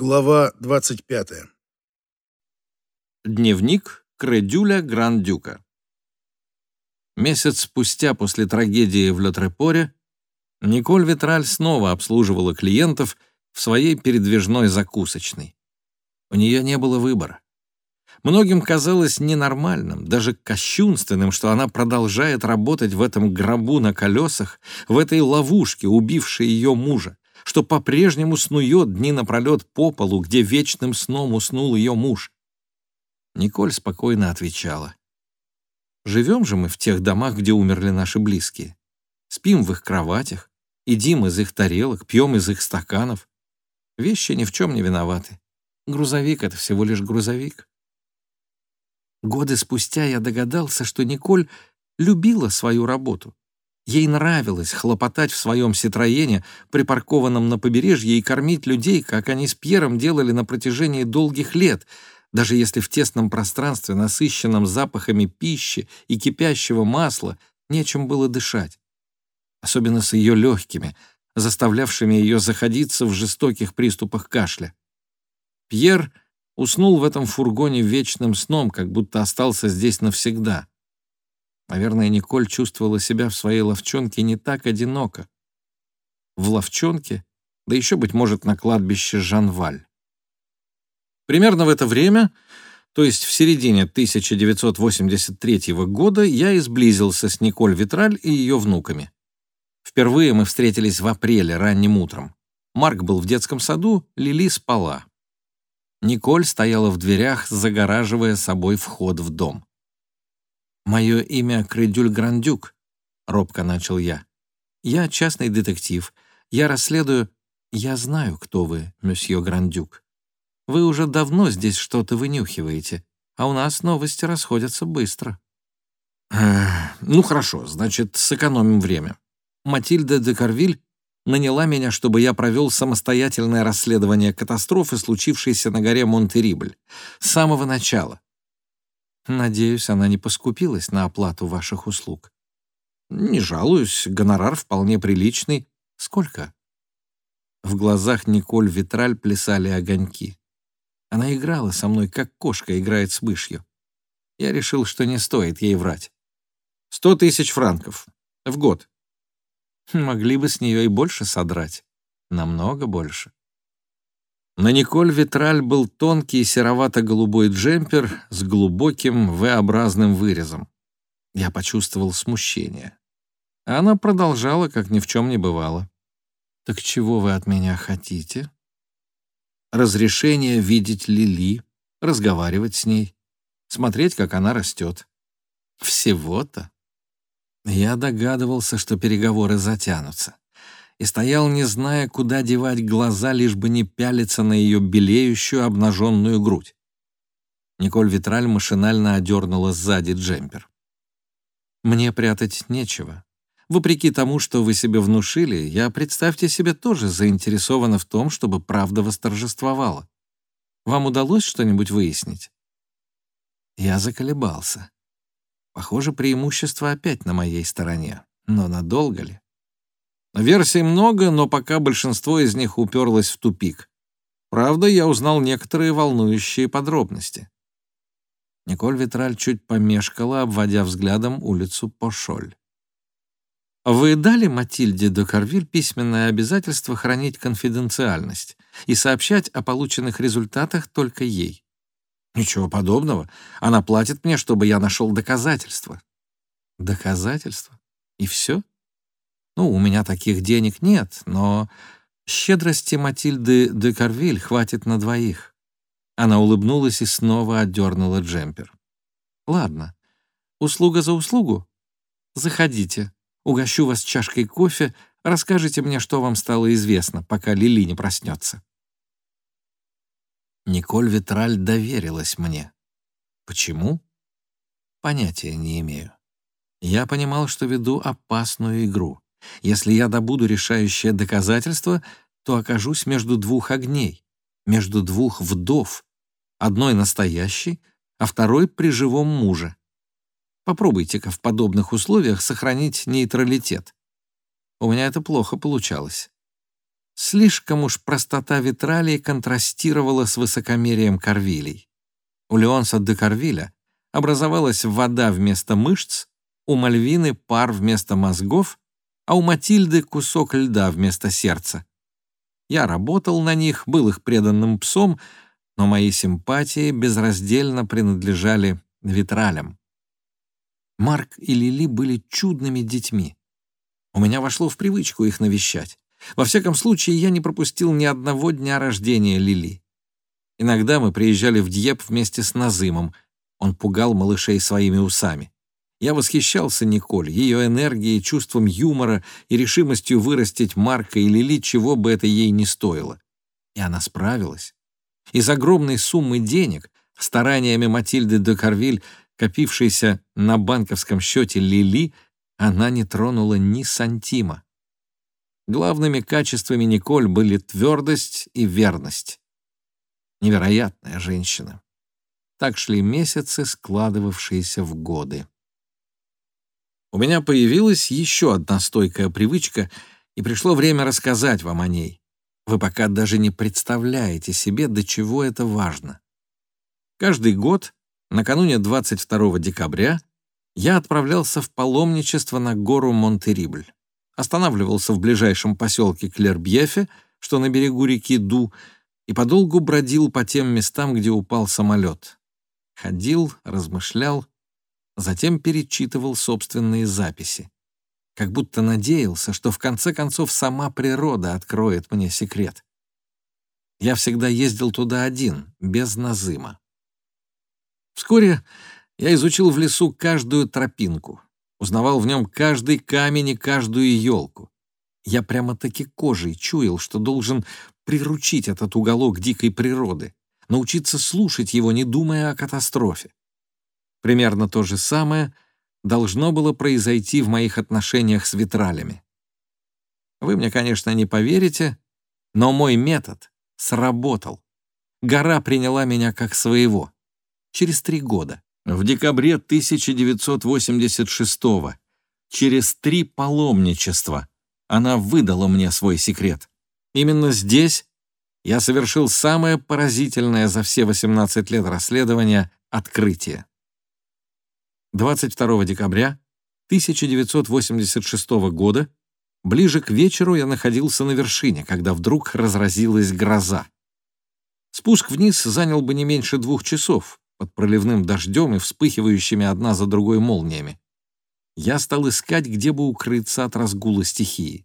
Глава 25. Дневник Кредюля Грандюка. Месяц спустя после трагедии в Летрепоре Николь Витраль снова обслуживала клиентов в своей передвижной закусочной. У нее не было выбора. Многим казалось ненормальным, даже кощунственным, что она продолжает работать в этом гробу на колесах, в этой ловушке, убившей ее мужа что по-прежнему снует дни напролет по полу, где вечным сном уснул ее муж. Николь спокойно отвечала. «Живем же мы в тех домах, где умерли наши близкие. Спим в их кроватях, едим из их тарелок, пьем из их стаканов. Вещи ни в чем не виноваты. Грузовик — это всего лишь грузовик». Годы спустя я догадался, что Николь любила свою работу, Ей нравилось хлопотать в своем Ситроене, припаркованном на побережье, и кормить людей, как они с Пьером делали на протяжении долгих лет, даже если в тесном пространстве, насыщенном запахами пищи и кипящего масла, нечем было дышать. Особенно с ее легкими, заставлявшими ее заходиться в жестоких приступах кашля. Пьер уснул в этом фургоне вечным сном, как будто остался здесь навсегда. Наверное, Николь чувствовала себя в своей ловчонке не так одиноко. В ловчонке, да еще, быть может, на кладбище Жанваль. Примерно в это время, то есть в середине 1983 года, я изблизился с Николь Витраль и ее внуками. Впервые мы встретились в апреле ранним утром. Марк был в детском саду, Лили спала. Николь стояла в дверях, загораживая собой вход в дом. «Мое имя Кредюль Грандюк», — робко начал я. «Я частный детектив. Я расследую...» «Я знаю, кто вы, месье Грандюк. Вы уже давно здесь что-то вынюхиваете, а у нас новости расходятся быстро». «Ну хорошо, значит, сэкономим время. Матильда де Карвиль наняла меня, чтобы я провел самостоятельное расследование катастрофы, случившейся на горе Монтерибль, с самого начала. Надеюсь, она не поскупилась на оплату ваших услуг. Не жалуюсь, гонорар вполне приличный. Сколько? В глазах Николь Витраль плясали огоньки. Она играла со мной, как кошка играет с мышью. Я решил, что не стоит ей врать. Сто тысяч франков. В год. Могли бы с нее и больше содрать. Намного больше. На Николь Витраль был тонкий серовато-голубой джемпер с глубоким V-образным вырезом. Я почувствовал смущение. Она продолжала, как ни в чем не бывало. «Так чего вы от меня хотите?» «Разрешение видеть Лили, разговаривать с ней, смотреть, как она растет. Всего-то?» Я догадывался, что переговоры затянутся и стоял, не зная, куда девать глаза, лишь бы не пялиться на ее белеющую обнаженную грудь. Николь Витраль машинально одернула сзади джемпер. «Мне прятать нечего. Вопреки тому, что вы себе внушили, я, представьте себе, тоже заинтересована в том, чтобы правда восторжествовала. Вам удалось что-нибудь выяснить?» Я заколебался. Похоже, преимущество опять на моей стороне. Но надолго ли? Версий много, но пока большинство из них уперлось в тупик. Правда, я узнал некоторые волнующие подробности. Николь Витраль чуть помешкала, обводя взглядом улицу Пошоль. «Вы дали Матильде де Карвиль письменное обязательство хранить конфиденциальность и сообщать о полученных результатах только ей?» «Ничего подобного. Она платит мне, чтобы я нашел доказательства». «Доказательства? И все?» Ну, у меня таких денег нет, но щедрости Матильды де Карвиль хватит на двоих. Она улыбнулась и снова отдернула джемпер. Ладно, услуга за услугу. Заходите, угощу вас чашкой кофе, расскажите мне, что вам стало известно, пока Лили не проснется. Николь Витраль доверилась мне. Почему? Понятия не имею. Я понимал, что веду опасную игру. Если я добуду решающее доказательство, то окажусь между двух огней, между двух вдов, одной настоящей, а второй при живом муже. Попробуйте-ка в подобных условиях сохранить нейтралитет. У меня это плохо получалось. Слишком уж простота Витралии контрастировала с высокомерием Карвилей. У Леонса де Карвиля образовалась вода вместо мышц, у Мальвины пар вместо мозгов, а у Матильды кусок льда вместо сердца. Я работал на них, был их преданным псом, но мои симпатии безраздельно принадлежали Витралям. Марк и Лили были чудными детьми. У меня вошло в привычку их навещать. Во всяком случае, я не пропустил ни одного дня рождения Лили. Иногда мы приезжали в Дьеп вместе с Назымом. Он пугал малышей своими усами. Я восхищался Николь, ее энергией, чувством юмора и решимостью вырастить Марка и Лили, чего бы это ей не стоило. И она справилась. Из огромной суммы денег, стараниями Матильды де Карвиль, копившейся на банковском счете Лили, она не тронула ни сантима. Главными качествами Николь были твердость и верность. Невероятная женщина. Так шли месяцы, складывавшиеся в годы. У меня появилась еще одна стойкая привычка, и пришло время рассказать вам о ней. Вы пока даже не представляете себе, до чего это важно. Каждый год, накануне 22 декабря, я отправлялся в паломничество на гору Монтерибль. Останавливался в ближайшем поселке Клербьефе, что на берегу реки Ду, и подолгу бродил по тем местам, где упал самолет. Ходил, размышлял, затем перечитывал собственные записи как будто надеялся, что в конце концов сама природа откроет мне секрет. Я всегда ездил туда один, без Назыма. Вскоре я изучил в лесу каждую тропинку, узнавал в нем каждый камень и каждую елку. Я прямо-таки кожей чуял, что должен приручить этот уголок дикой природы, научиться слушать его, не думая о катастрофе. Примерно то же самое — должно было произойти в моих отношениях с витралями. Вы мне, конечно, не поверите, но мой метод сработал. Гора приняла меня как своего. Через три года, в декабре 1986 -го, через три паломничества, она выдала мне свой секрет. Именно здесь я совершил самое поразительное за все 18 лет расследования открытие. 22 декабря 1986 года, ближе к вечеру я находился на вершине, когда вдруг разразилась гроза. Спуск вниз занял бы не меньше двух часов под проливным дождем и вспыхивающими одна за другой молниями. Я стал искать, где бы укрыться от разгула стихии.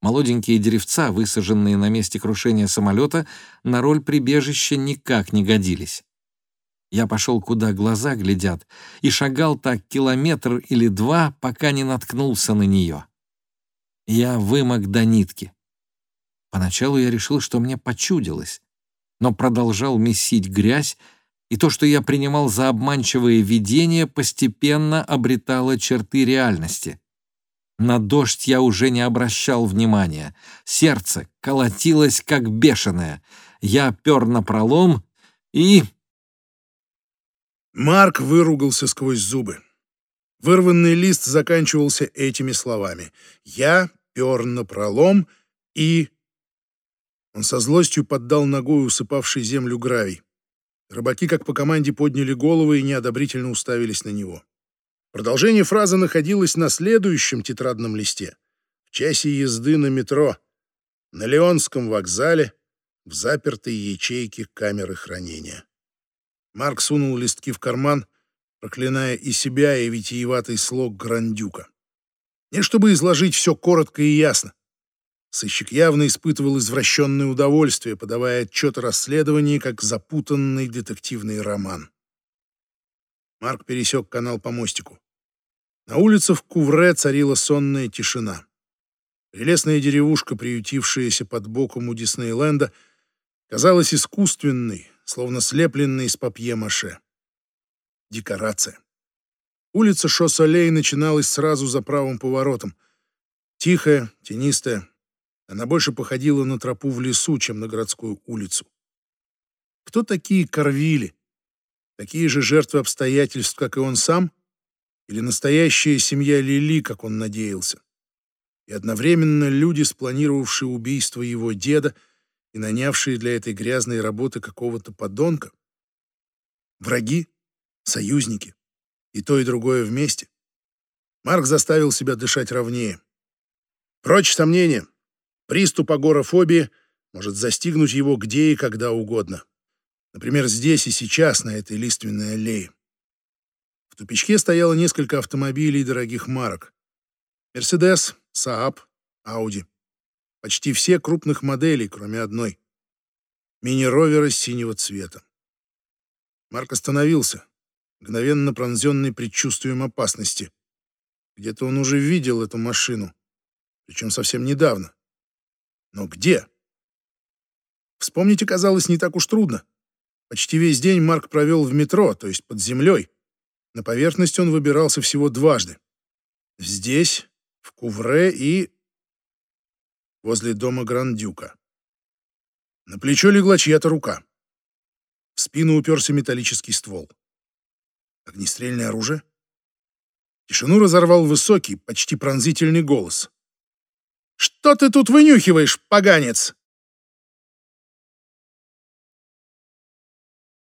Молоденькие деревца, высаженные на месте крушения самолета, на роль прибежища никак не годились. Я пошел, куда глаза глядят, и шагал так километр или два, пока не наткнулся на нее. Я вымок до нитки. Поначалу я решил, что мне почудилось, но продолжал месить грязь, и то, что я принимал за обманчивое видение, постепенно обретало черты реальности. На дождь я уже не обращал внимания. Сердце колотилось, как бешеное. Я пер на пролом и Марк выругался сквозь зубы. Вырванный лист заканчивался этими словами. «Я пер на и...» Он со злостью поддал ногой усыпавший землю гравий. Рыбаки, как по команде, подняли головы и неодобрительно уставились на него. Продолжение фразы находилось на следующем тетрадном листе. В часе езды на метро, на Леонском вокзале, в запертой ячейке камеры хранения. Марк сунул листки в карман, проклиная и себя, и витиеватый слог Грандюка. Не чтобы изложить все коротко и ясно. Сыщик явно испытывал извращенное удовольствие, подавая отчет о расследовании как запутанный детективный роман. Марк пересек канал по мостику. На улице в Кувре царила сонная тишина. Прелестная деревушка, приютившаяся под боком у Диснейленда, казалась искусственной, словно слепленный из папье-маше. Декорация. Улица Шоссолей начиналась сразу за правым поворотом. Тихая, тенистая. Она больше походила на тропу в лесу, чем на городскую улицу. Кто такие Корвили? Такие же жертвы обстоятельств, как и он сам? Или настоящая семья Лили, как он надеялся? и одновременно люди, спланировавшие убийство его деда и нанявшие для этой грязной работы какого-то подонка. Враги, союзники, и то, и другое вместе. Марк заставил себя дышать ровнее. Прочь сомнения. Приступ агорафобии может застигнуть его где и когда угодно. Например, здесь и сейчас, на этой лиственной аллее. В тупичке стояло несколько автомобилей дорогих марок. Мерседес, Saab, Audi. Почти все крупных моделей, кроме одной. Мини-ровера синего цвета. Марк остановился, мгновенно пронзенный предчувствием опасности. Где-то он уже видел эту машину, причем совсем недавно. Но где? Вспомнить оказалось не так уж трудно. Почти весь день Марк провел в метро, то есть под землей. На поверхность он выбирался всего дважды. Здесь, в Кувре и... возле дома Грандюка. На плечо легла чья-то рука. В спину уперся металлический ствол. Огнестрельное оружие? Тишину разорвал высокий, почти пронзительный голос. «Что ты тут вынюхиваешь, поганец?»